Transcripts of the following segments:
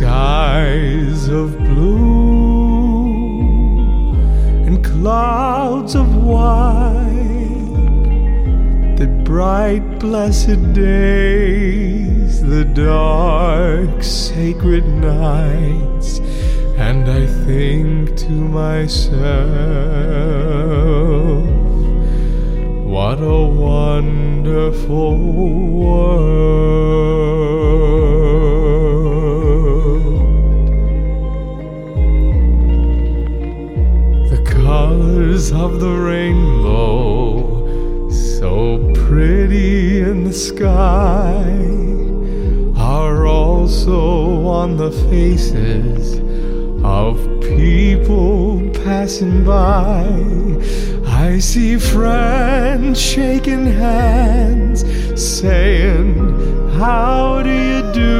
Skies of blue and clouds of white, the bright, blessed days, the dark, sacred nights, and I think to myself, what a wonderful world. Colors of the rainbow, so pretty in the sky, are also on the faces of people passing by. I see friends shaking hands, saying, How do you do?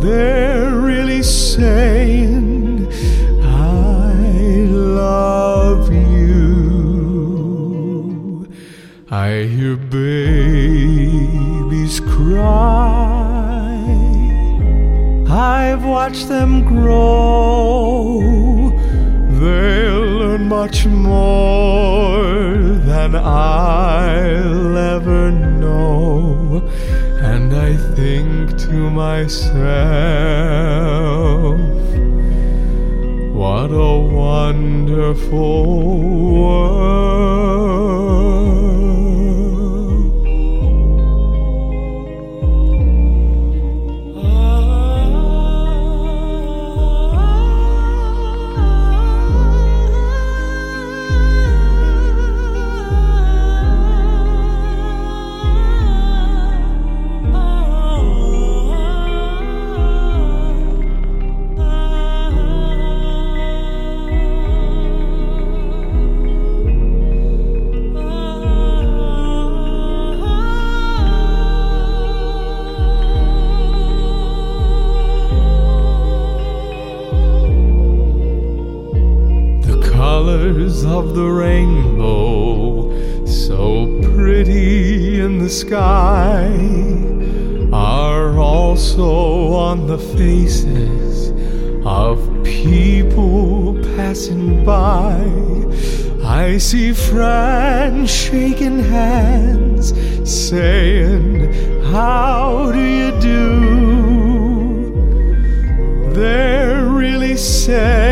They're really saying, I hear babies cry. I've watched them grow. They'll learn much more than I'll ever know. And I think to myself, what a wonderful world. Colors of the rainbow, so pretty in the sky, are also on the faces of people passing by. I see friends shaking hands, saying, How do you do? They're really saying,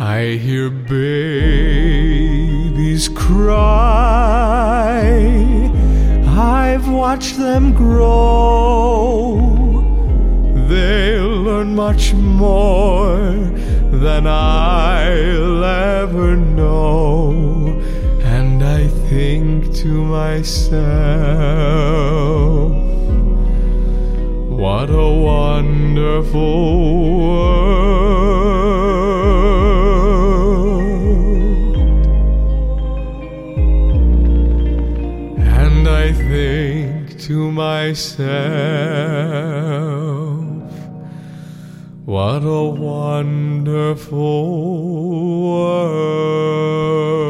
I hear babies cry. I've watched them grow. They'll learn much more than I'll ever know. And I think to myself, what a wonderful world. I think to myself, what a wonderful world.